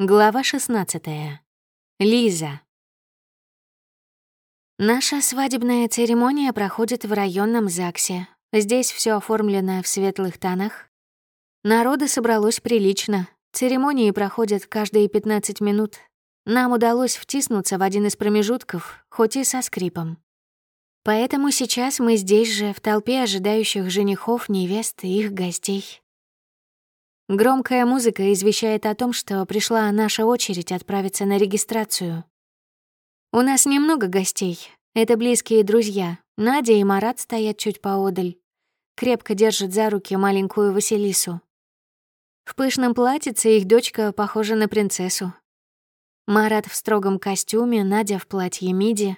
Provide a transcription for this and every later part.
Глава 16. Лиза. Наша свадебная церемония проходит в районном ЗАГСе. Здесь все оформлено в светлых тонах. Народа собралось прилично. Церемонии проходят каждые 15 минут. Нам удалось втиснуться в один из промежутков, хоть и со скрипом. Поэтому сейчас мы здесь же, в толпе ожидающих женихов, невест и их гостей. Громкая музыка извещает о том, что пришла наша очередь отправиться на регистрацию. У нас немного гостей. Это близкие друзья. Надя и Марат стоят чуть поодаль. Крепко держат за руки маленькую Василису. В пышном платьице их дочка похожа на принцессу. Марат в строгом костюме, Надя в платье миди.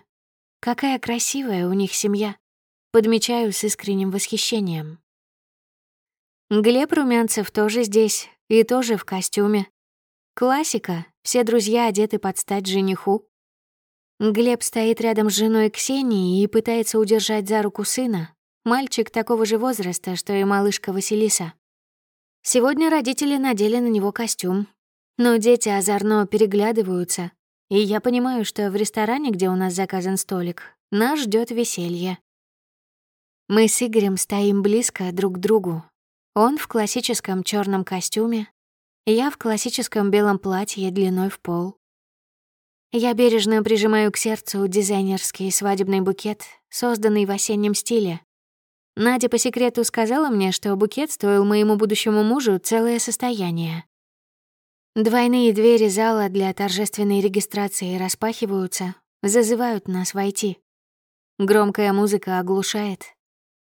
Какая красивая у них семья. Подмечаю с искренним восхищением. Глеб Румянцев тоже здесь и тоже в костюме. Классика, все друзья одеты под стать жениху. Глеб стоит рядом с женой Ксенией и пытается удержать за руку сына, мальчик такого же возраста, что и малышка Василиса. Сегодня родители надели на него костюм, но дети озорно переглядываются, и я понимаю, что в ресторане, где у нас заказан столик, нас ждет веселье. Мы с Игорем стоим близко друг к другу, он в классическом черном костюме, я в классическом белом платье длиной в пол. Я бережно прижимаю к сердцу дизайнерский свадебный букет, созданный в осеннем стиле. Надя по секрету сказала мне, что букет стоил моему будущему мужу целое состояние. Двойные двери зала для торжественной регистрации распахиваются, зазывают нас войти. Громкая музыка оглушает.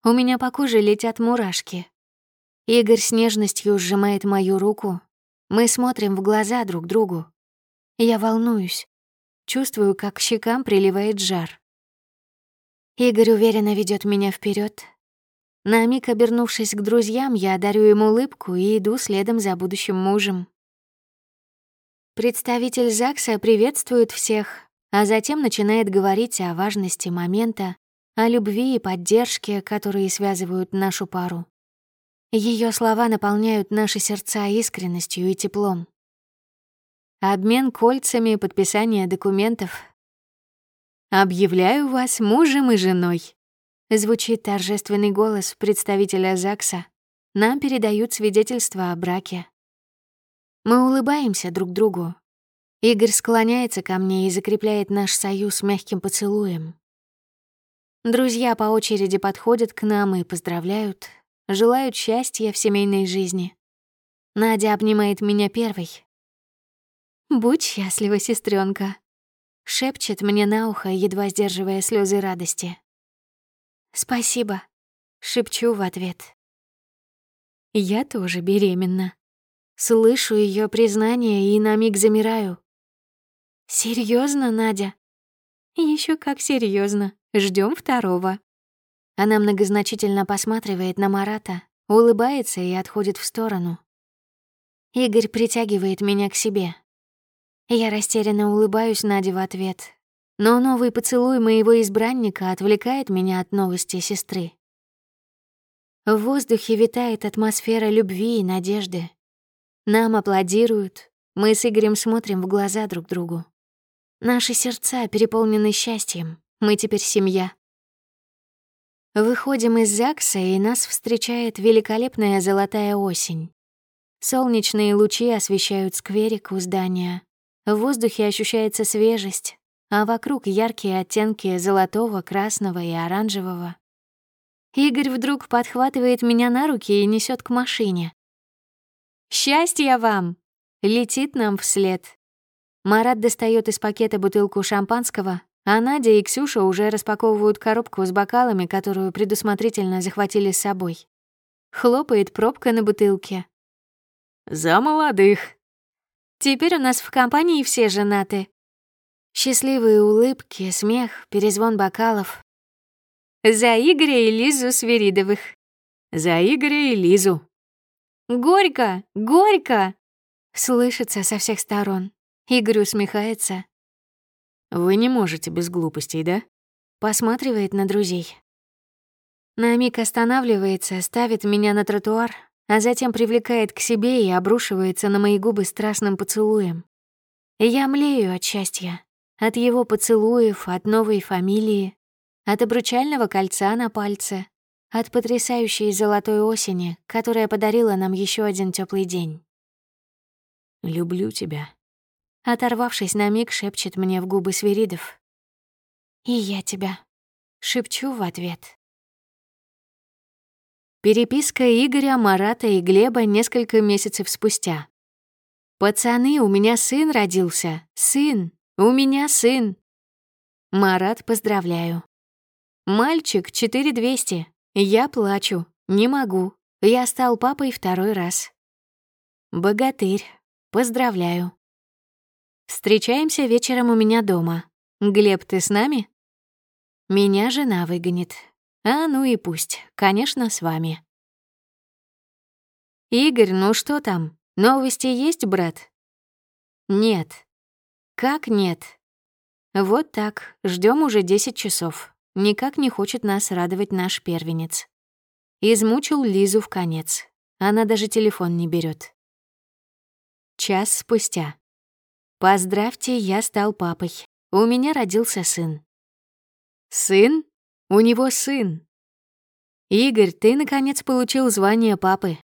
У меня по коже летят мурашки. Игорь с нежностью сжимает мою руку. Мы смотрим в глаза друг другу. Я волнуюсь. Чувствую, как к щекам приливает жар. Игорь уверенно ведет меня вперед. На миг обернувшись к друзьям, я дарю ему улыбку и иду следом за будущим мужем. Представитель ЗАГСа приветствует всех, а затем начинает говорить о важности момента, о любви и поддержке, которые связывают нашу пару. Ее слова наполняют наши сердца искренностью и теплом. Обмен кольцами, подписание документов. «Объявляю вас мужем и женой», — звучит торжественный голос представителя ЗАГСа. Нам передают свидетельство о браке. Мы улыбаемся друг другу. Игорь склоняется ко мне и закрепляет наш союз мягким поцелуем. Друзья по очереди подходят к нам и поздравляют, желают счастья в семейной жизни. Надя обнимает меня первой. «Будь счастлива, сестренка, шепчет мне на ухо, едва сдерживая слезы радости. «Спасибо», — шепчу в ответ. Я тоже беременна. Слышу ее признание и на миг замираю. Серьезно, Надя? Еще как серьезно. Ждем второго. Она многозначительно посматривает на Марата, улыбается и отходит в сторону. Игорь притягивает меня к себе. Я растерянно улыбаюсь Наде в ответ, но новый поцелуй моего избранника отвлекает меня от новости сестры. В воздухе витает атмосфера любви и надежды. Нам аплодируют, мы с Игорем смотрим в глаза друг другу. Наши сердца переполнены счастьем, мы теперь семья. Выходим из ЗАГСа, и нас встречает великолепная золотая осень. Солнечные лучи освещают скверик у здания. В воздухе ощущается свежесть, а вокруг яркие оттенки золотого, красного и оранжевого. Игорь вдруг подхватывает меня на руки и несет к машине. «Счастья вам!» — летит нам вслед. Марат достает из пакета бутылку шампанского, а Надя и Ксюша уже распаковывают коробку с бокалами, которую предусмотрительно захватили с собой. Хлопает пробка на бутылке. «За молодых!» Теперь у нас в компании все женаты. Счастливые улыбки, смех, перезвон бокалов. За Игоря и Лизу Сверидовых. За Игоря и Лизу. Горько! Горько! Слышится со всех сторон. Игорь усмехается. Вы не можете без глупостей, да? Посматривает на друзей. На миг останавливается, ставит меня на тротуар, а затем привлекает к себе и обрушивается на мои губы страстным поцелуем. Я млею от счастья. От его поцелуев, от новой фамилии, от обручального кольца на пальце, от потрясающей золотой осени, которая подарила нам еще один теплый день. «Люблю тебя», — оторвавшись на миг, шепчет мне в губы Свиридов. «И я тебя», — шепчу в ответ. Переписка Игоря, Марата и Глеба несколько месяцев спустя. «Пацаны, у меня сын родился. Сын. У меня сын». Марат, поздравляю. «Мальчик, 4200. Я плачу. Не могу. Я стал папой второй раз». «Богатырь. Поздравляю». «Встречаемся вечером у меня дома. Глеб, ты с нами?» «Меня жена выгонит. А ну и пусть. Конечно, с вами». «Игорь, ну что там? Новости есть, брат?» «Нет». «Как нет?» «Вот так. Ждем уже 10 часов. Никак не хочет нас радовать наш первенец. Измучил Лизу в конец. Она даже телефон не берет. Час спустя. Поздравьте, я стал папой. У меня родился сын. Сын? У него сын. Игорь, ты наконец получил звание папы.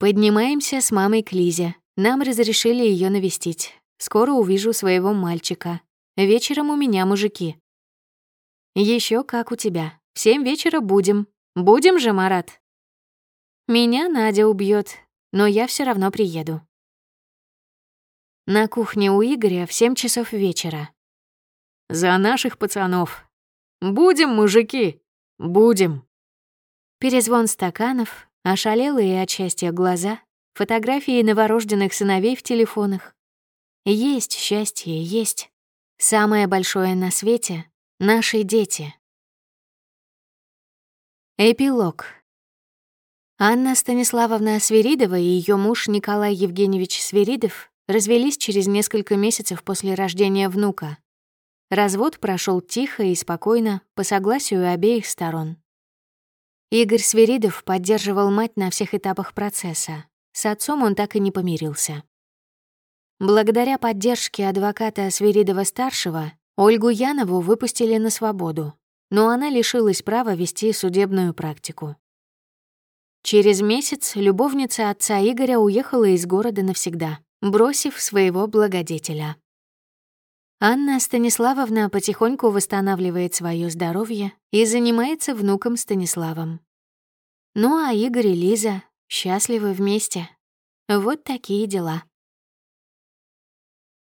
Поднимаемся с мамой к Лизе. Нам разрешили ее навестить. Скоро увижу своего мальчика. Вечером у меня мужики. Еще как у тебя. В семь вечера будем. Будем же, Марат? Меня Надя убьет, но я все равно приеду. На кухне у Игоря в семь часов вечера. За наших пацанов. Будем, мужики, будем. Перезвон стаканов, ошалелые от счастья глаза, фотографии новорожденных сыновей в телефонах. Есть счастье, есть. Самое большое на свете Наши дети. Эпилог. Анна Станиславовна Свиридова и ее муж Николай Евгеньевич Свиридов развелись через несколько месяцев после рождения внука. Развод прошел тихо и спокойно, по согласию обеих сторон. Игорь Свиридов поддерживал мать на всех этапах процесса. С отцом он так и не помирился. Благодаря поддержке адвоката Свиридова-старшего Ольгу Янову выпустили на свободу, но она лишилась права вести судебную практику. Через месяц любовница отца Игоря уехала из города навсегда, бросив своего благодетеля. Анна Станиславовна потихоньку восстанавливает свое здоровье и занимается внуком Станиславом. Ну а Игорь и Лиза счастливы вместе. Вот такие дела.